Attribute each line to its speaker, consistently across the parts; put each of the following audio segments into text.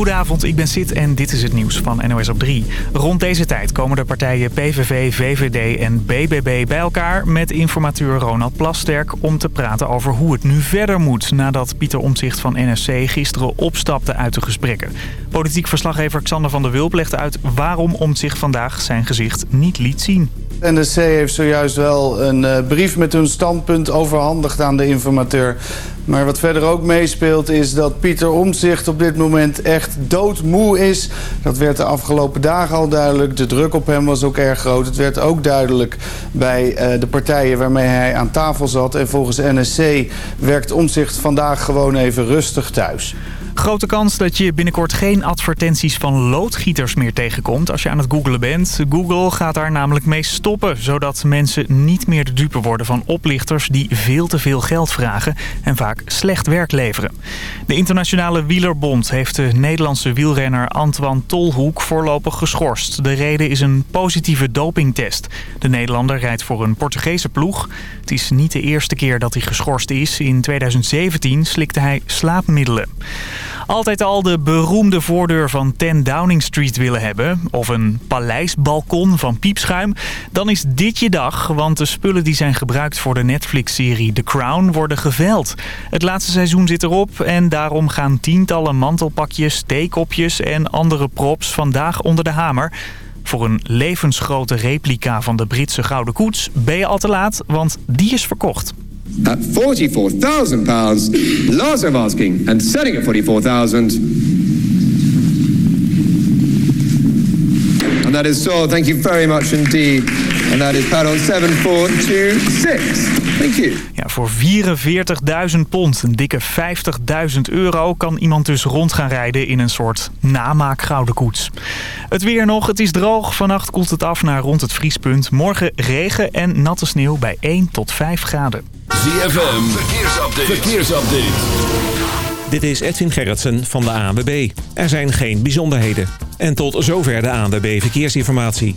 Speaker 1: Goedenavond, ik ben Sid en dit is het nieuws van NOS op 3. Rond deze tijd komen de partijen PVV, VVD en BBB bij elkaar... met informateur Ronald Plasterk om te praten over hoe het nu verder moet... nadat Pieter Omtzigt van NSC gisteren opstapte uit de gesprekken. Politiek verslaggever Xander van der Wulp legt uit waarom Omtzigt vandaag zijn gezicht niet liet zien.
Speaker 2: NSC heeft zojuist wel een uh, brief met hun standpunt overhandigd aan de informateur. Maar wat verder ook meespeelt is dat Pieter Omtzigt op dit moment echt doodmoe is. Dat werd de afgelopen dagen al duidelijk. De druk op hem was ook erg groot. Het werd ook duidelijk bij uh, de partijen waarmee hij aan tafel zat. En volgens NSC werkt Omtzigt vandaag gewoon even rustig thuis.
Speaker 1: Grote kans dat je binnenkort geen advertenties van loodgieters meer tegenkomt als je aan het googlen bent. Google gaat daar namelijk mee stoppen, zodat mensen niet meer de dupe worden van oplichters die veel te veel geld vragen en vaak slecht werk leveren. De Internationale Wielerbond heeft de Nederlandse wielrenner Antoine Tolhoek voorlopig geschorst. De reden is een positieve dopingtest. De Nederlander rijdt voor een Portugese ploeg. Het is niet de eerste keer dat hij geschorst is. In 2017 slikte hij slaapmiddelen. Altijd al de beroemde voordeur van 10 Downing Street willen hebben... of een paleisbalkon van piepschuim... dan is dit je dag, want de spullen die zijn gebruikt voor de Netflix-serie The Crown worden geveld. Het laatste seizoen zit erop en daarom gaan tientallen mantelpakjes, theekopjes en andere props vandaag onder de hamer... Voor een levensgrote replica van de Britse Gouden Koets ben je al te laat, want die is verkocht.
Speaker 3: At £44,000, Lars of asking and selling at 44,000. And that is so. Thank you very much indeed. And that is panel 7426. Thank you.
Speaker 1: Voor 44.000 pond, een dikke 50.000 euro, kan iemand dus rond gaan rijden in een soort namaak gouden koets. Het weer nog, het is droog. Vannacht koelt het af naar rond het vriespunt. Morgen regen en natte sneeuw bij 1 tot 5 graden.
Speaker 4: ZFM, verkeersupdate. verkeersupdate.
Speaker 5: Dit is Edwin Gerritsen van de ANWB. Er zijn geen bijzonderheden. En tot zover de ANWB Verkeersinformatie.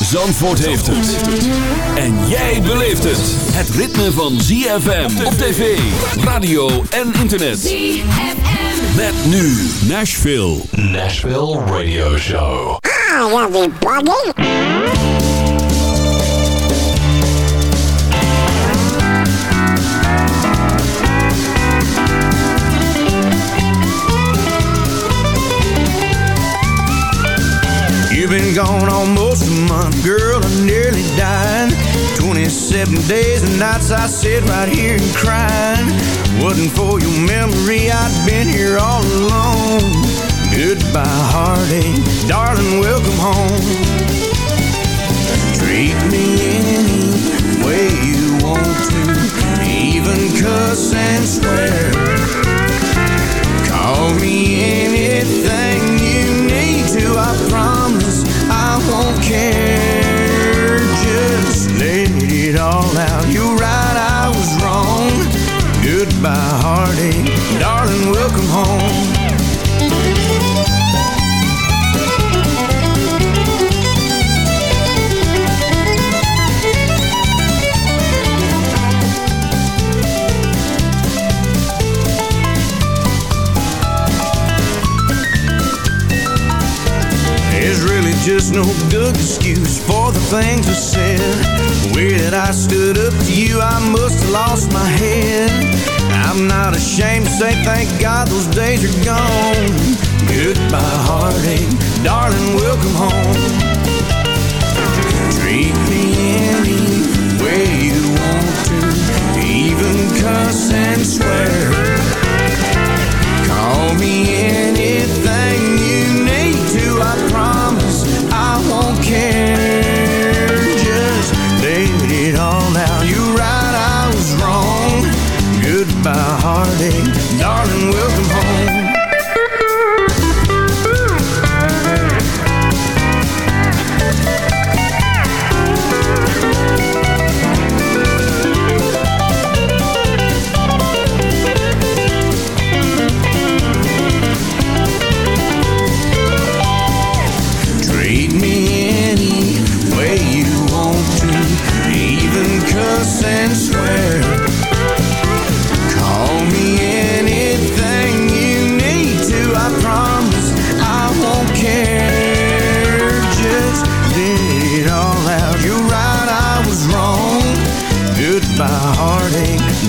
Speaker 4: Zandvoort heeft het. En jij beleeft het. Het ritme van ZFM op tv, radio en internet. ZFM. Met nu Nashville. Nashville Radio Show.
Speaker 6: Ah, ja,
Speaker 7: You've been gone almost a month, girl, I nearly died. 27 days and nights I sit right here and crying. Wasn't for your memory, I'd been here all alone. Goodbye, heartache, darling, welcome home. Treat me any way you want to, even cuss and swear. Thank God those days are gone.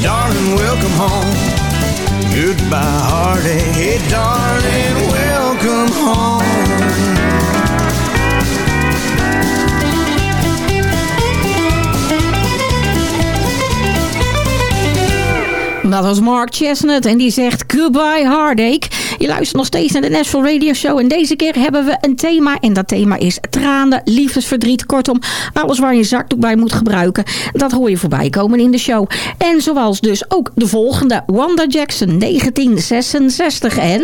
Speaker 7: darling, welcome home. Goodbye, heartache. Hey, darling, welcome home.
Speaker 8: Dat was Mark Chestnut en die zegt Goodbye Heartache. Je luistert nog steeds naar de Nashville Radio Show. En deze keer hebben we een thema. En dat thema is tranen, liefdesverdriet. Kortom, alles waar je zakdoek bij moet gebruiken. Dat hoor je voorbij komen in de show. En zoals dus ook de volgende. Wanda Jackson, 1966 en...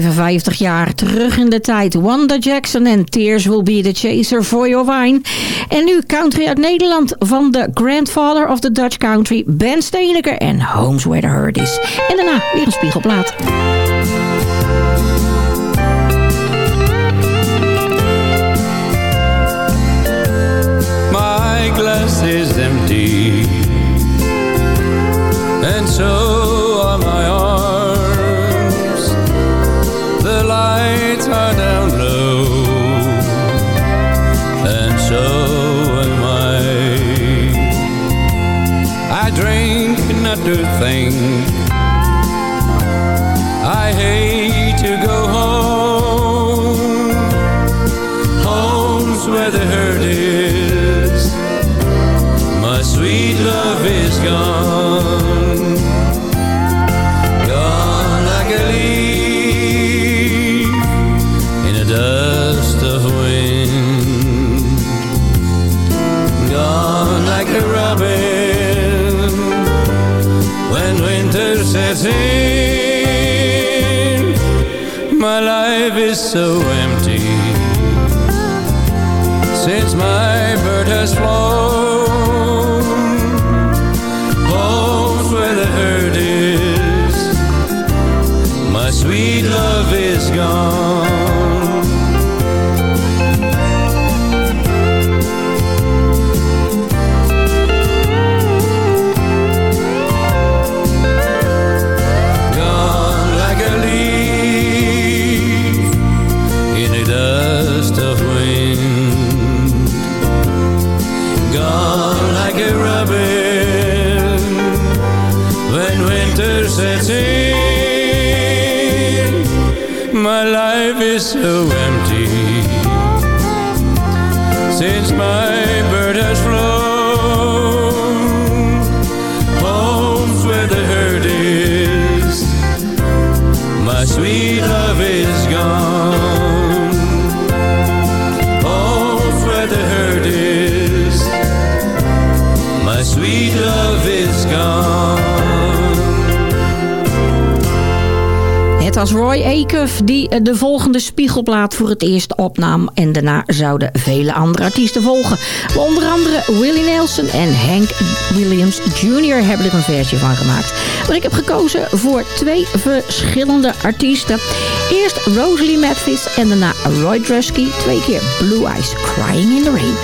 Speaker 8: 55 jaar terug in de tijd. Wanda Jackson en Tears Will Be The Chaser for Your Wine. En nu country uit Nederland van de grandfather of the Dutch country, Ben Steeneker en Homes Where the Hurt Is. En daarna weer een spiegelplaat.
Speaker 9: My glass is empty matter
Speaker 6: thing. Roy Acuff die de volgende spiegelplaat voor het eerst opnam. En daarna zouden vele andere artiesten volgen. Onder andere Willie Nelson en Hank Williams Jr. hebben er een versie van gemaakt. Maar ik heb gekozen voor twee verschillende artiesten. Eerst Rosalie Mathis en daarna Roy Drusky. Twee keer Blue Eyes Crying in the Rain.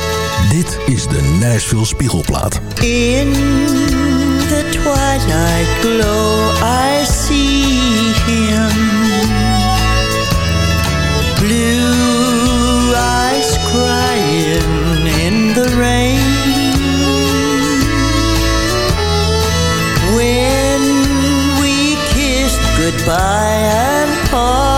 Speaker 8: Dit is de Nashville Spiegelplaat.
Speaker 10: In the twilight glow I see him by and
Speaker 11: by.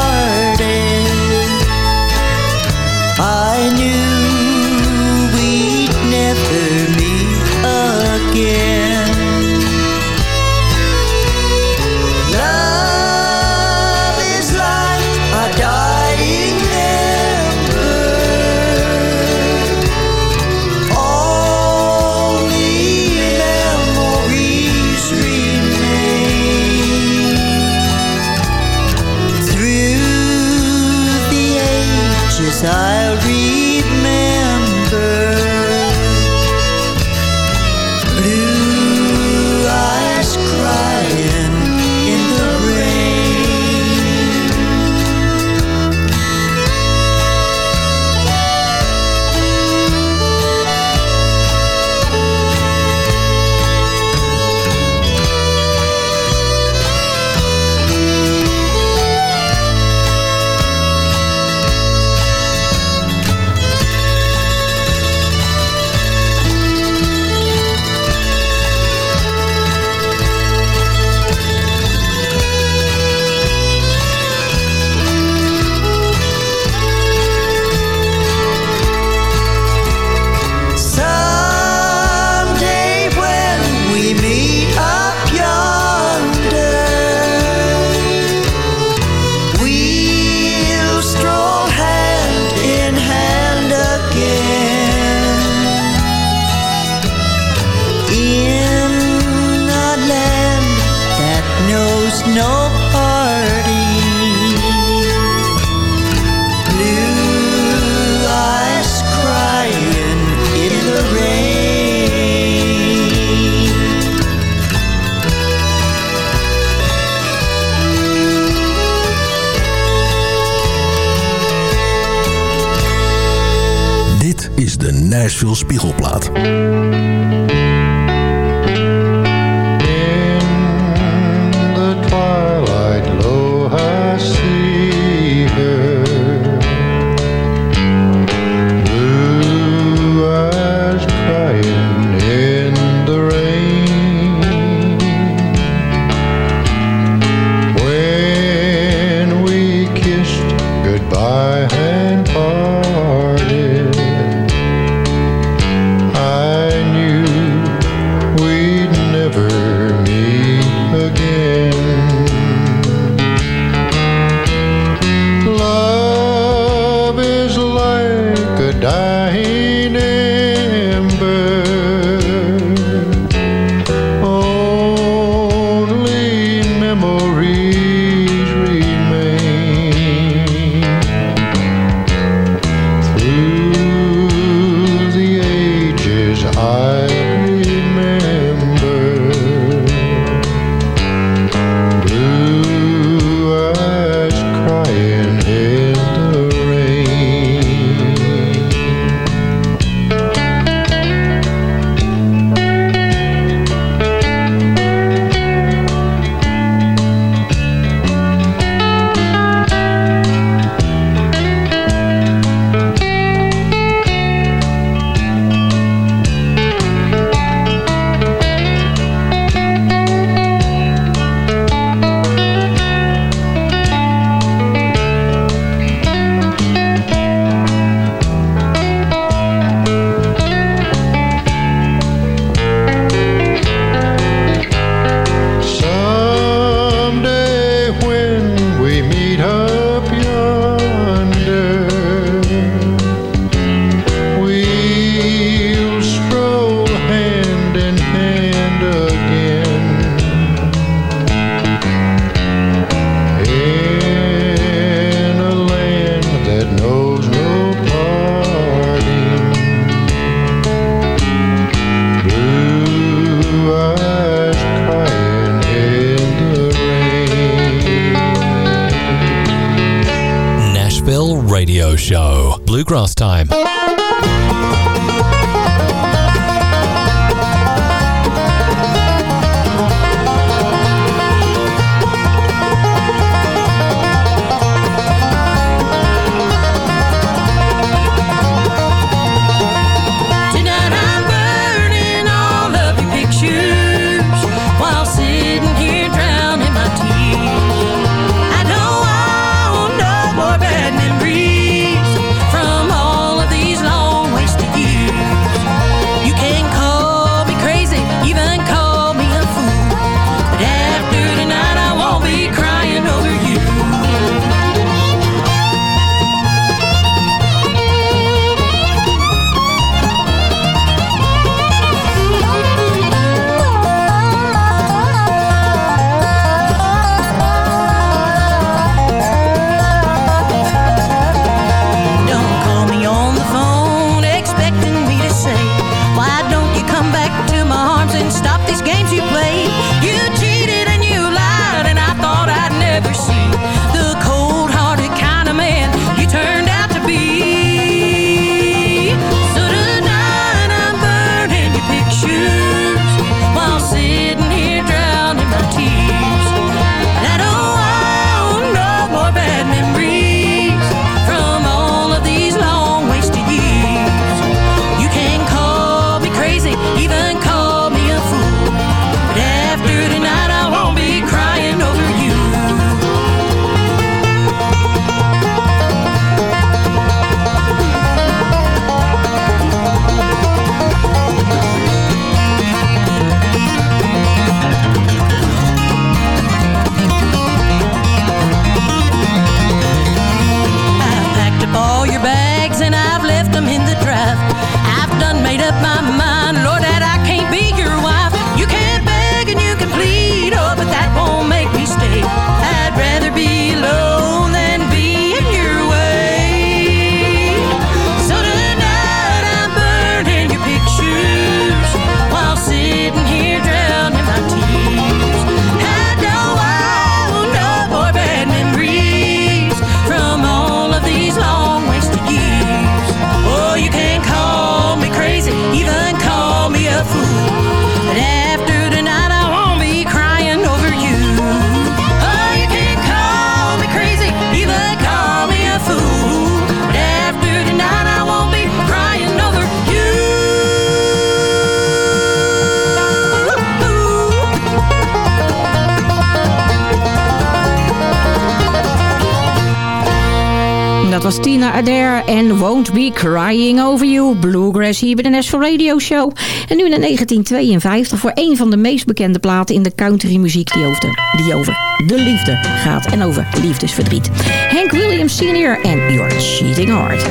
Speaker 11: Christina Adair en Won't Be Crying Over You. Bluegrass hier bij de Nashville Radio Show. En nu in 1952 voor een van de meest bekende platen in de countrymuziek die over, die over de liefde gaat en over liefdesverdriet. Hank Williams Sr. en Your Cheating Heart.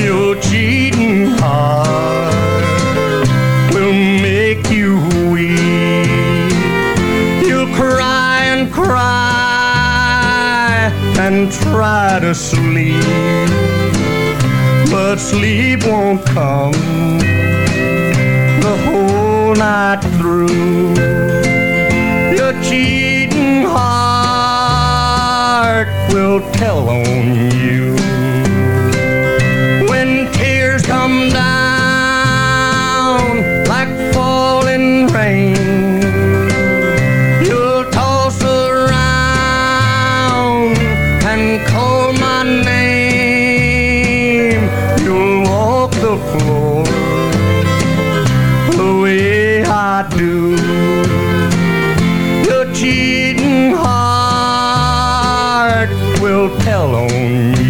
Speaker 12: Your Cheating Heart try to sleep, but sleep won't come the whole night through. Your cheating heart will tell on you. Alone. on you.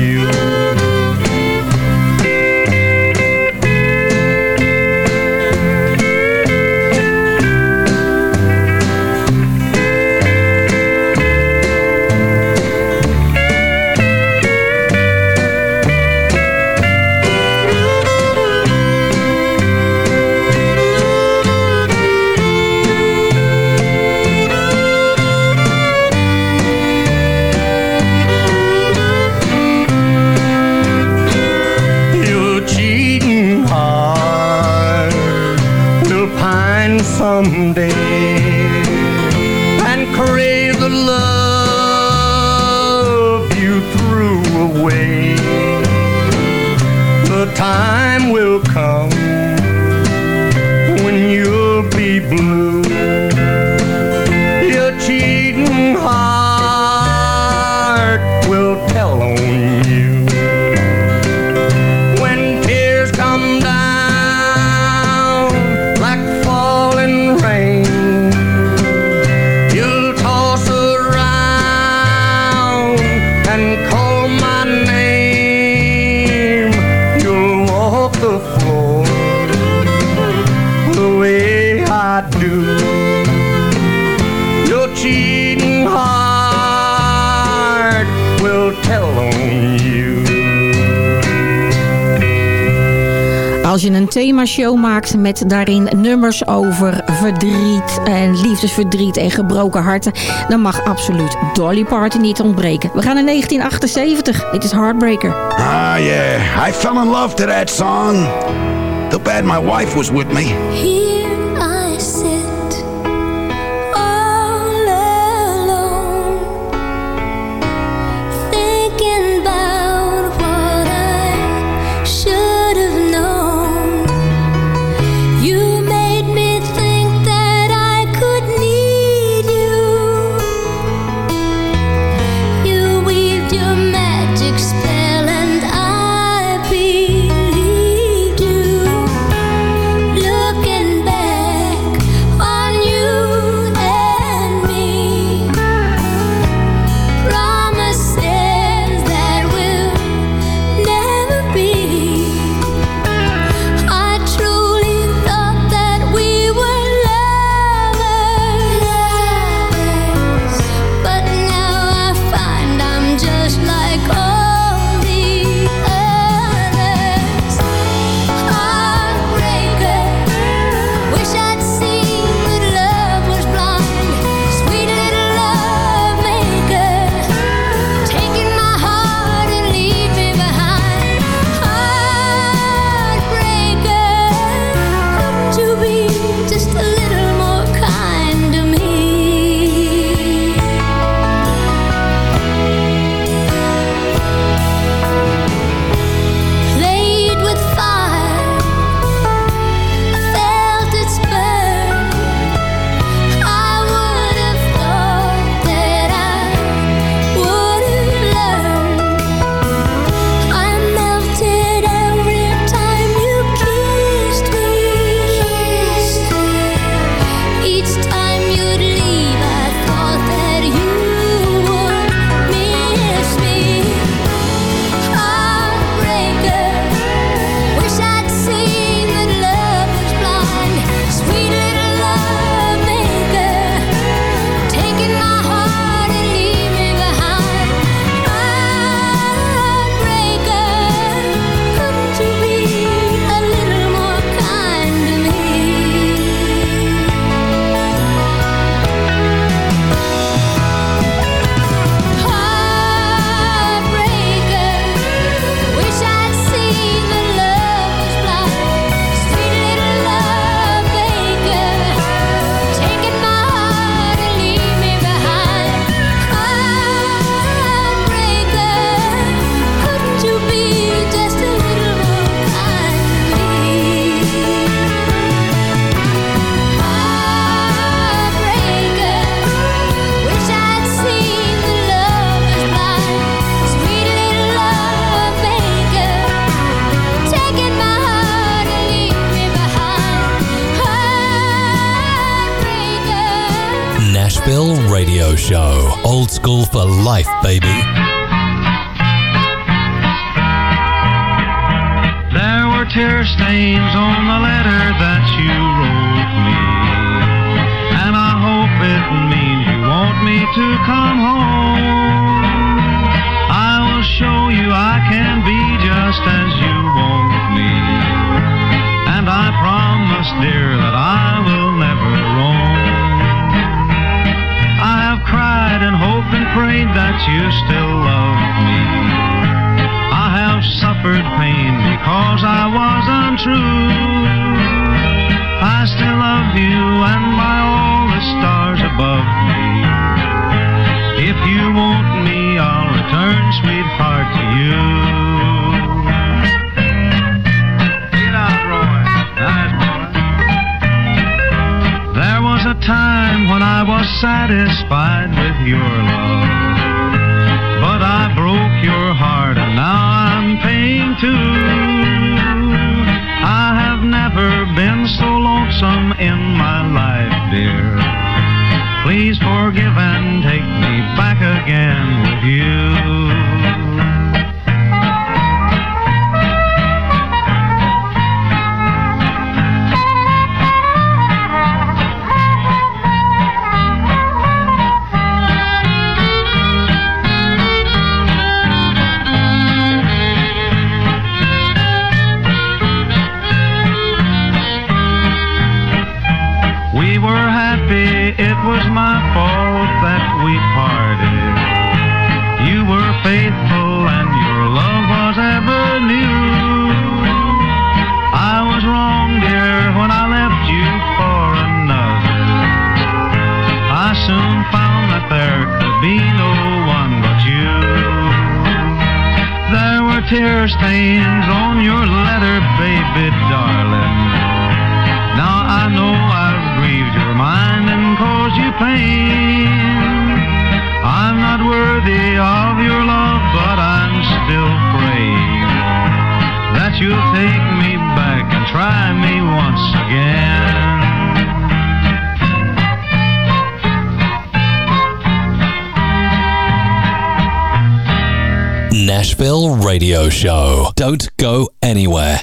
Speaker 6: show maakt met daarin nummers over verdriet en liefdesverdriet en gebroken harten, dan mag absoluut Dolly Parton niet ontbreken. We gaan naar 1978. Dit is Heartbreaker.
Speaker 13: Ah yeah, I fell in love to that song. Too bad my wife was with me.
Speaker 14: sweetheart, you. There was a time
Speaker 15: when I was satisfied with your love. But I broke your heart and now I'm paying too. I have never been so lonesome in my life, dear. Please forgive and take me back again with you.
Speaker 16: Nashville Radio Show. Don't go anywhere.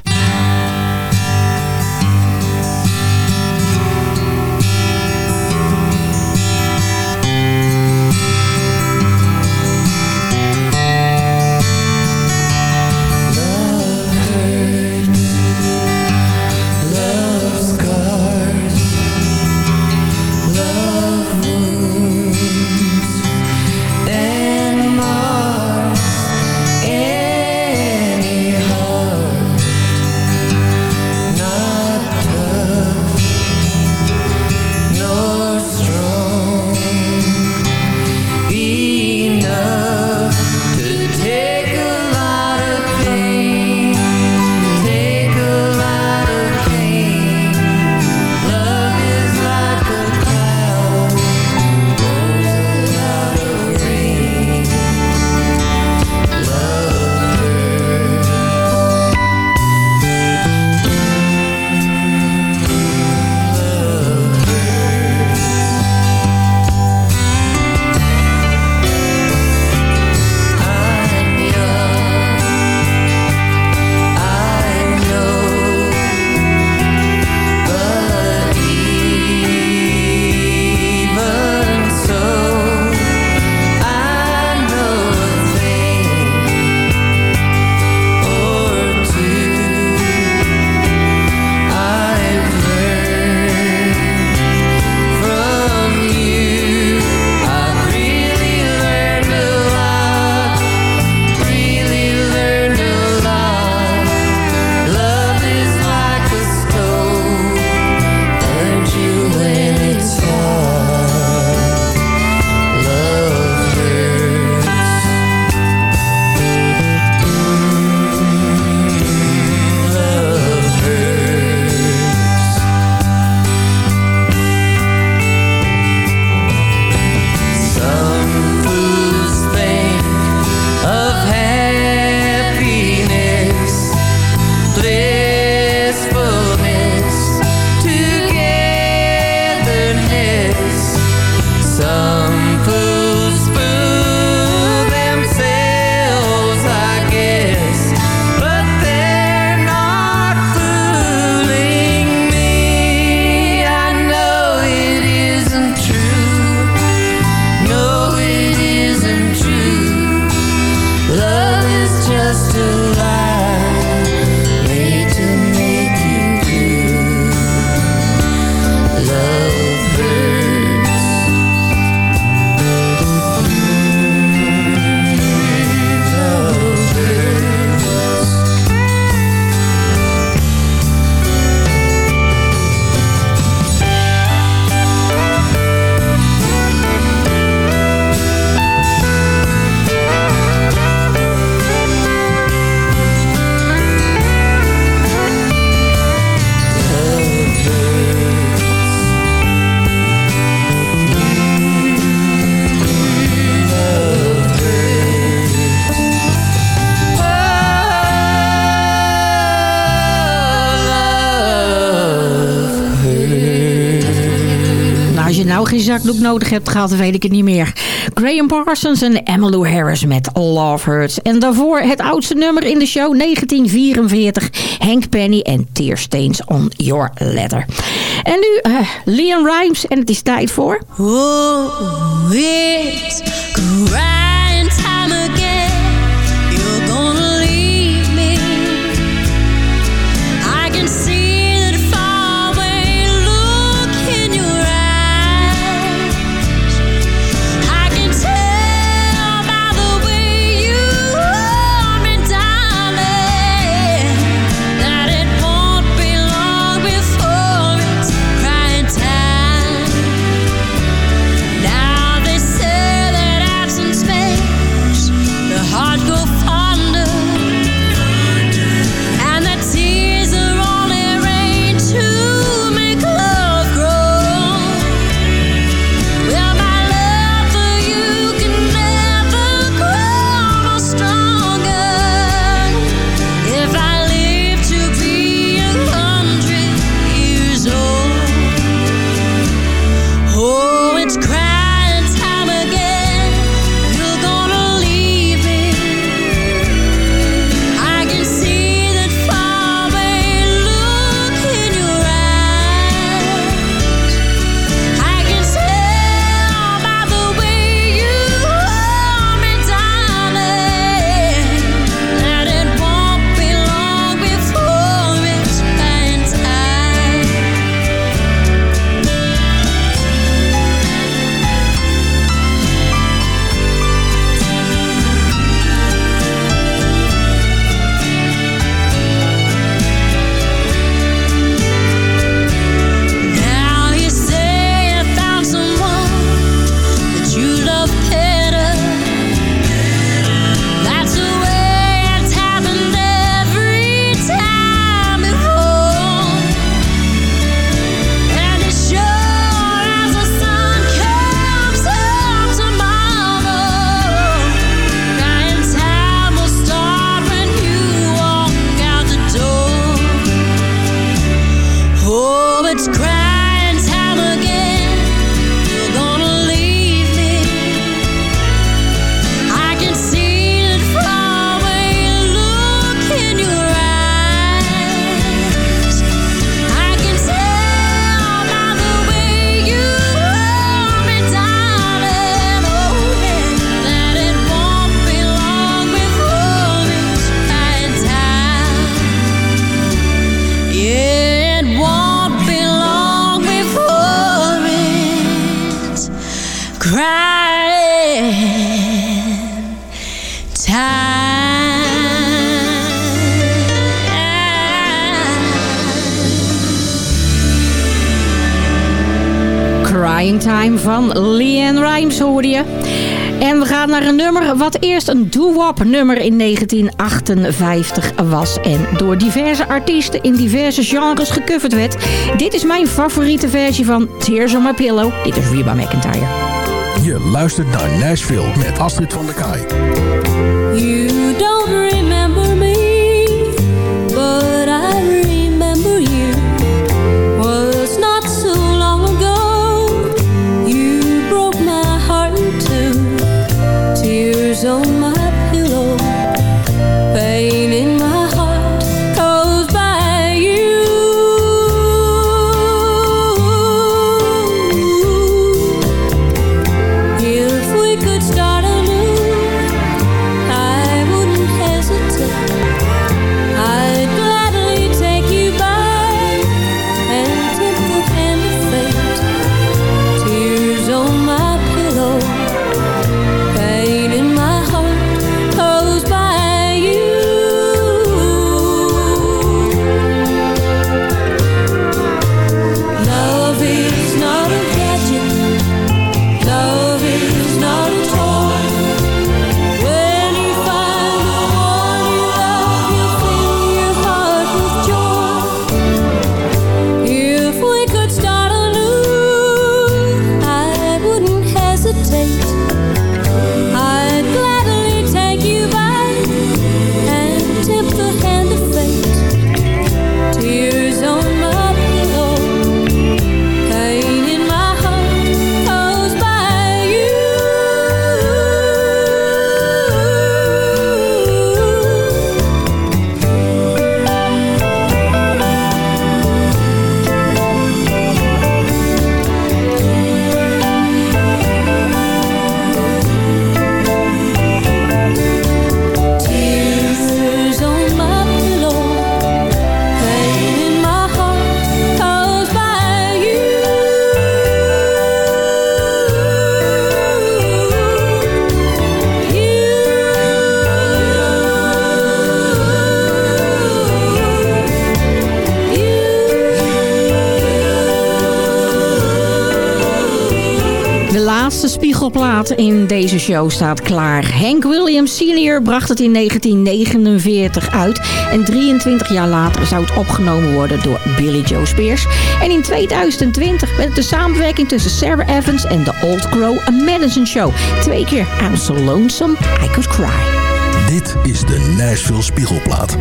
Speaker 6: zakdoek nodig hebt gehad, weet ik het niet meer. Graham Parsons en Emmylou Harris met Love Hurts. En daarvoor het oudste nummer in de show, 1944. Hank Penny en Tearstains on Your Letter. En nu eh, uh, Leon Rimes en het is tijd voor...
Speaker 8: Oh,
Speaker 6: Hoorde je. En we gaan naar een nummer wat eerst een doo-wop nummer in 1958 was. En door diverse artiesten in diverse genres gecoverd werd. Dit is mijn favoriete versie van Tears on My Pillow. Dit is Reba McIntyre.
Speaker 17: Je luistert naar Nashville met Astrid van der Kaai.
Speaker 6: Laatste spiegelplaat in deze show staat klaar. Hank Williams Sr. bracht het in 1949 uit. En 23 jaar later zou het opgenomen worden door Billy Joe Spears. En in 2020 werd het de samenwerking tussen Sarah Evans en The Old Crow A Madison Show. Twee keer I'm So Lonesome I Could Cry.
Speaker 8: Dit is de Nashville Spiegelplaat.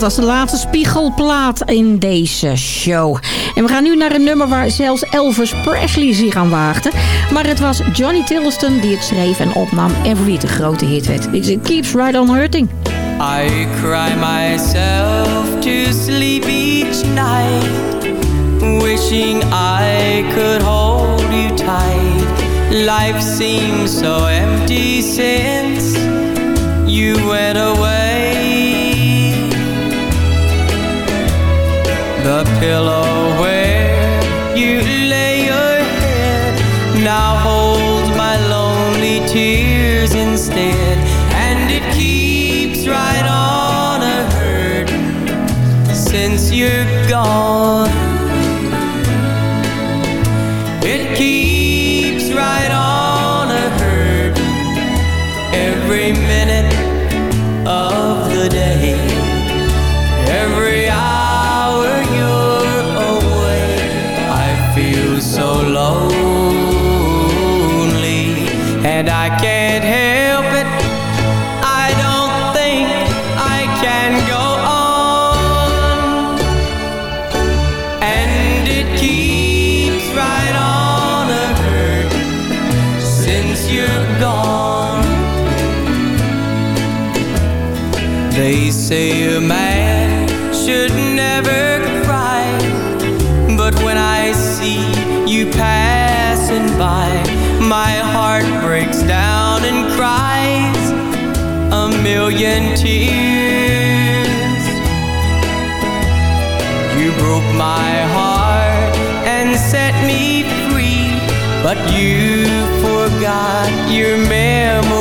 Speaker 6: Dat was de laatste spiegelplaat in deze show. En we gaan nu naar een nummer waar zelfs Elvis Presley zich aan waagde. Maar het was Johnny Tilliston die het schreef en opnam en voor wie een grote hit werd. It keeps right on hurting.
Speaker 10: I cry myself to sleep each night, wishing I could hold you tight. Life seems so empty since you went away. The pillow where you lay your head now holds my lonely tears instead, and it keeps right on a hurting since you're gone. Say a man should never cry, but when I see you passing by, my heart breaks down and cries a million tears. You broke my heart and set me free, but you forgot your memory,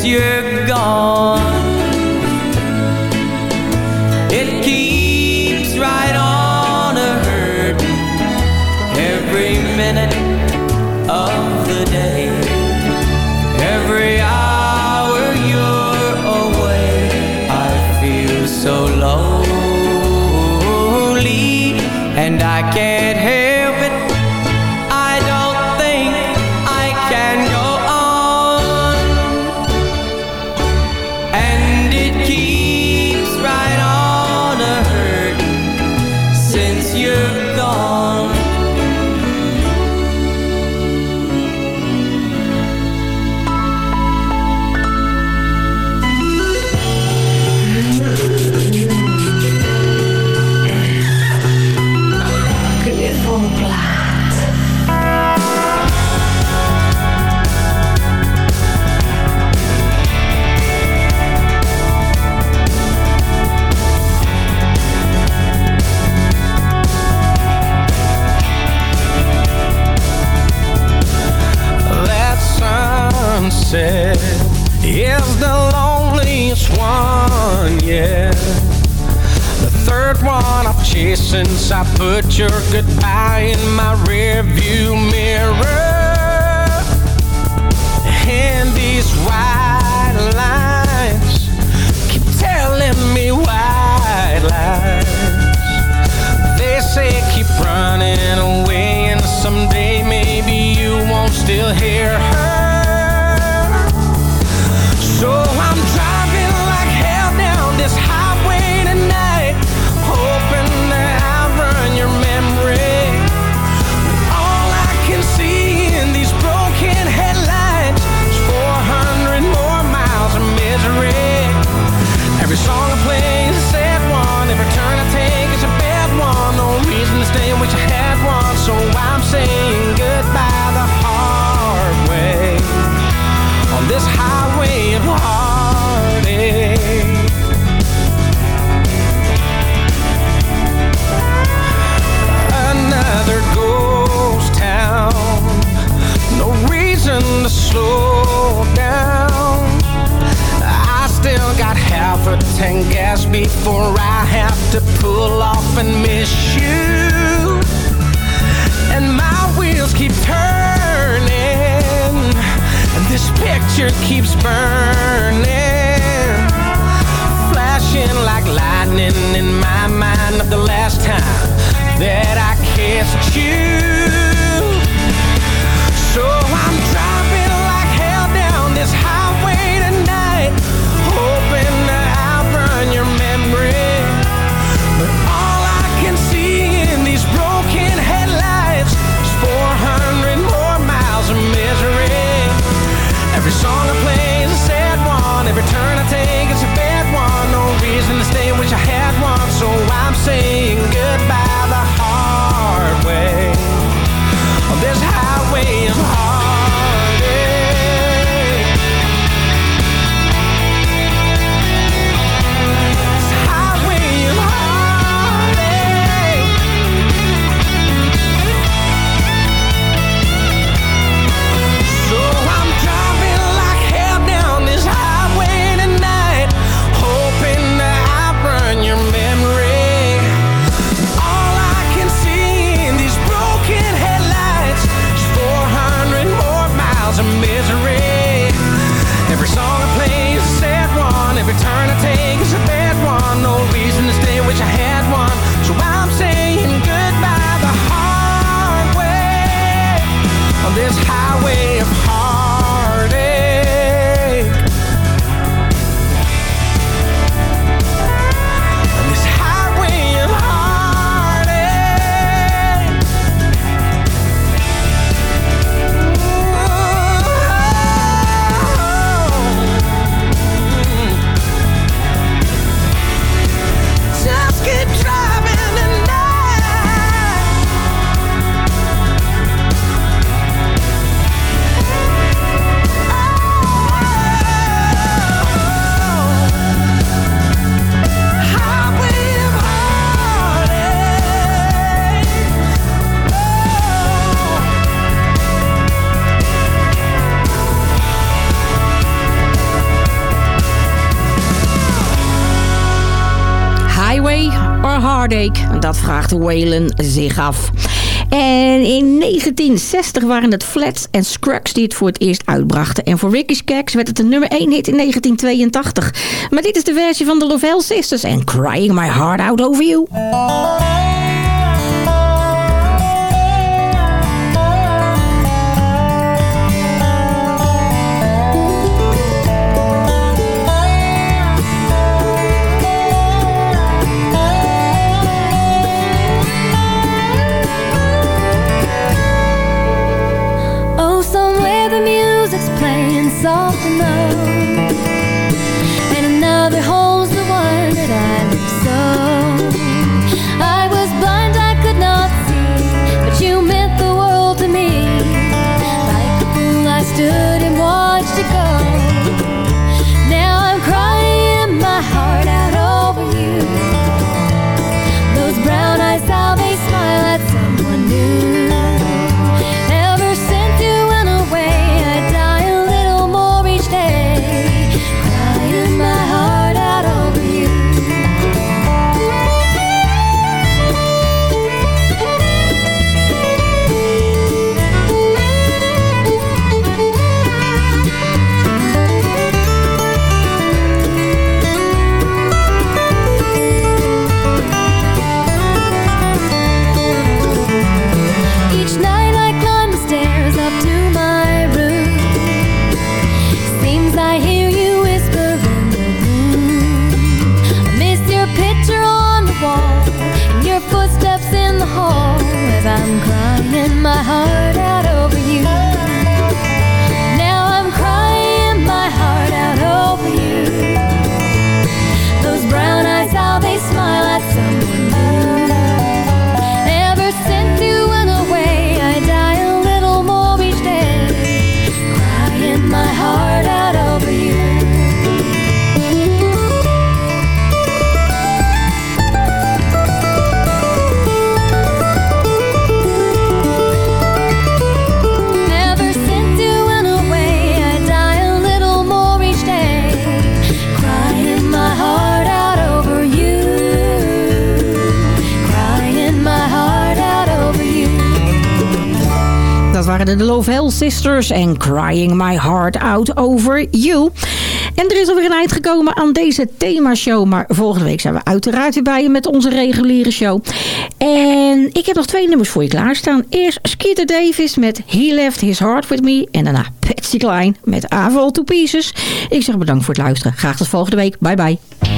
Speaker 10: since
Speaker 18: I've since I put your goodbye in my rearview mirror. And these white lines keep telling me white lies. They say keep running away, and someday maybe you won't still hear this highway of heartache. Another ghost town. No reason to slow down. I still got half a tank gas before I have to pull off and miss you. And my wheels keep turning, this picture keeps burning, flashing like lightning in my mind of the last time that I kissed you.
Speaker 13: Dat vraagt Waylon zich af. En in 1960 waren het Flats en Scruggs die het voor het eerst uitbrachten. En voor Ricky Skaggs werd het een nummer 1 hit in 1982. Maar dit is de versie van de Lovell Sisters en Crying My Heart Out Over You. Lovell Sisters en Crying My Heart Out Over You. En er is alweer een eind gekomen aan deze themashow. Maar volgende week zijn we uiteraard weer bij je met onze reguliere show. En ik heb nog twee nummers voor je klaarstaan. Eerst Skeeter Davis met He Left His Heart With Me. En daarna Patsy Cline met Aval to Pieces. Ik zeg bedankt voor het luisteren. Graag tot volgende week. Bye bye.